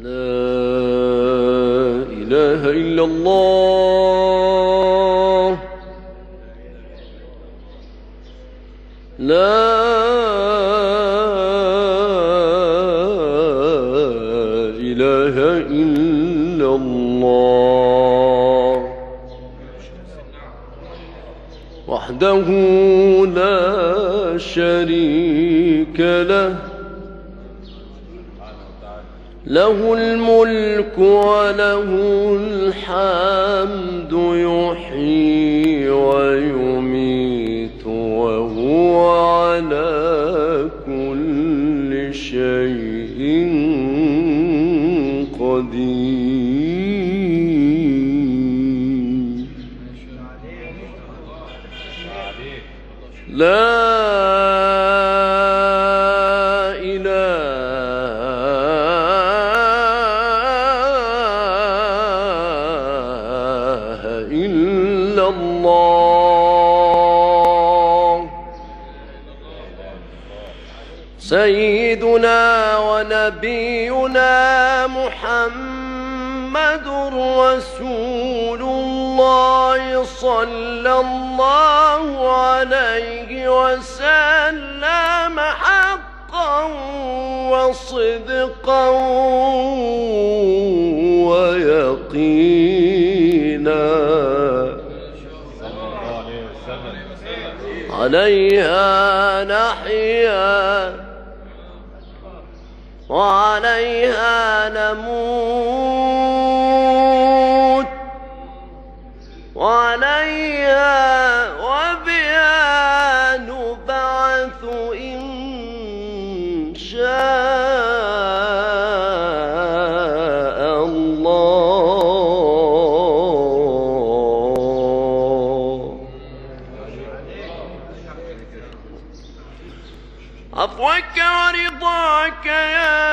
لا إله إلا الله. لا إله إلا الله. وحده لا شريك له. له الملك وله الحمد يحيي ويميت وهو على كل شيء قدير. لا سيدنا ونبينا محمد رسول الله صلى الله عليه وسلم حقا وصدقا ويقينا. عليها نحيا وعليها نموت. ورضاك يا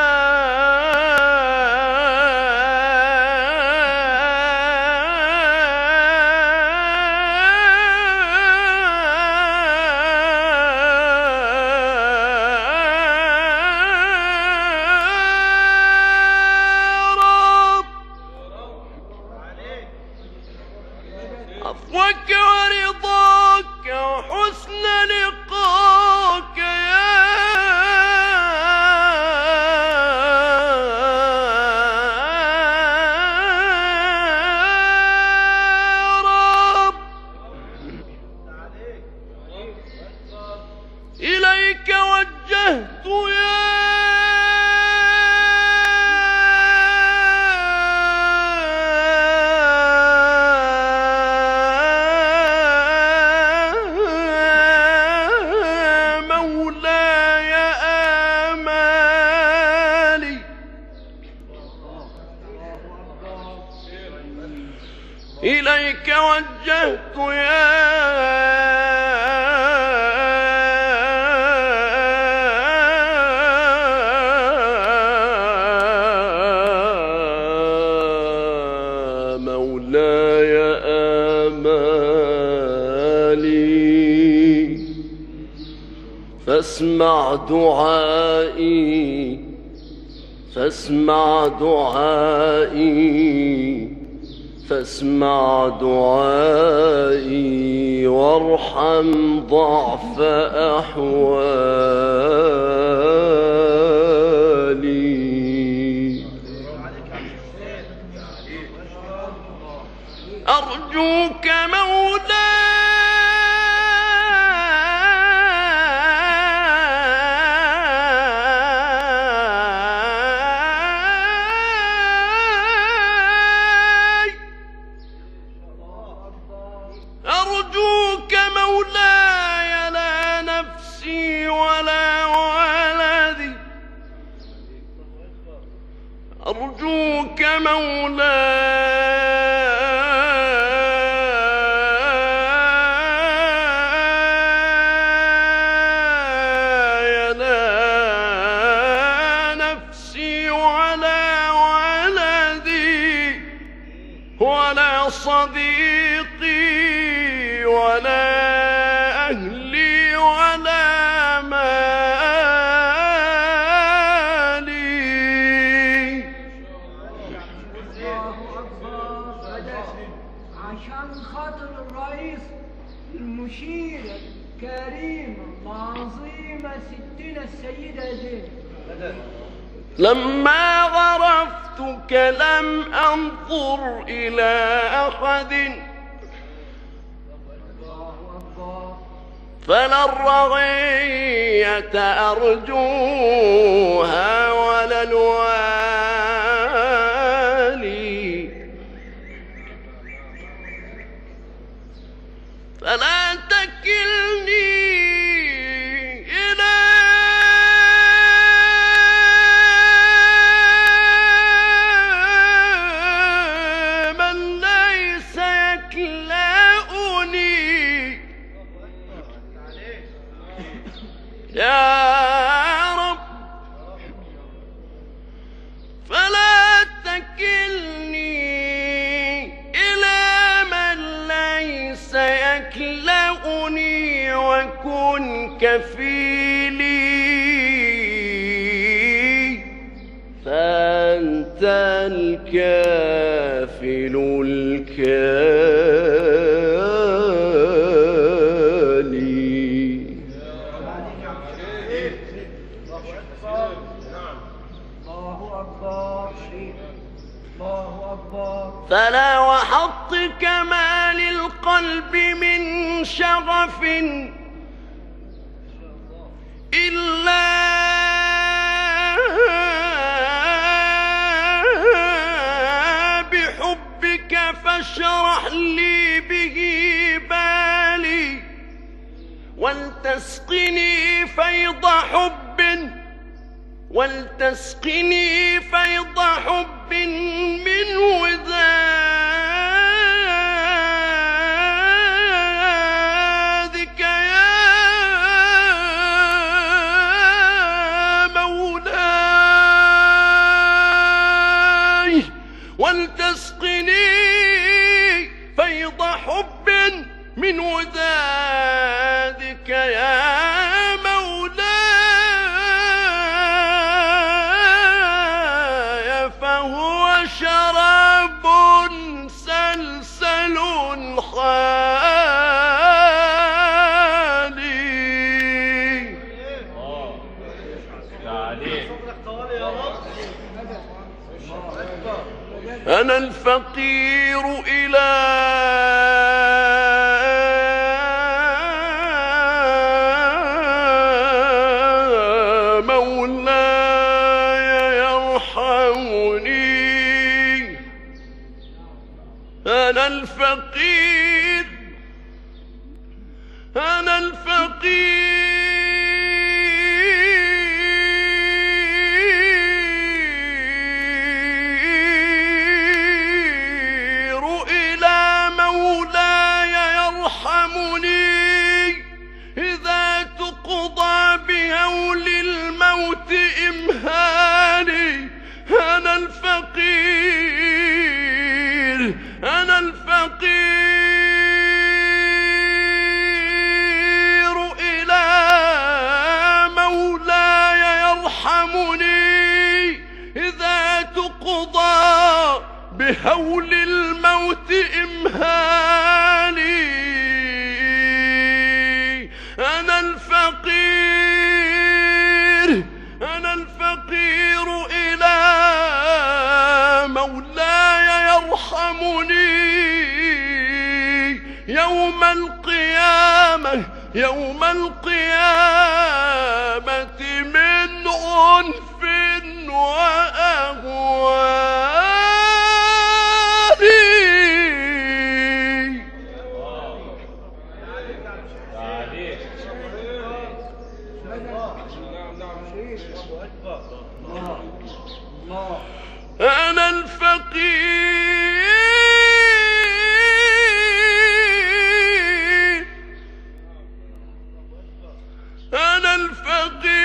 إليك وجهت يا مولاي آمالي. فاسمع دعائي. فاسمع دعائي. فاسمع دعائي وارحم ضعف أحوالي. أرجوك مولاي أرجوك مولاي لا نفسي ولا ولدي. أرجوك مولاي لا نفسي ولا أهلي ولا مالي. عشان خاطر الرئيس المشير الكريم العظيمة ستنا السيدة زينب لما عرفتك لم أنظر إلى أحد. فلا الرغية أرجوها ولا الوالي وكن كفيلي ولتسقني فيض حب من وذادك يا مولاي. ولتسقني فيض حب من وذادك يا أنا الفقير إلى مولاي يرحمني. أنا الفقير. أنا الفقير. بهول الموت إمهالي. أنا الفقير أنا الفقير إلى مولاي يرحمني. يوم القيامة يوم القيامة من الفقير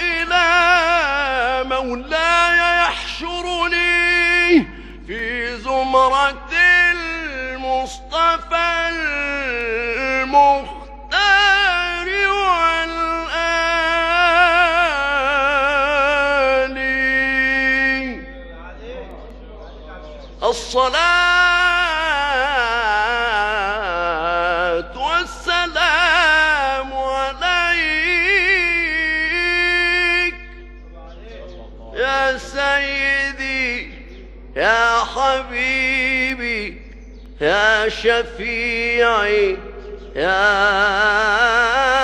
إلى مولاي يحشرني في زمرة المصطفى المختار الصلاة يا سيدي يا حبيبي يا شفيعي يا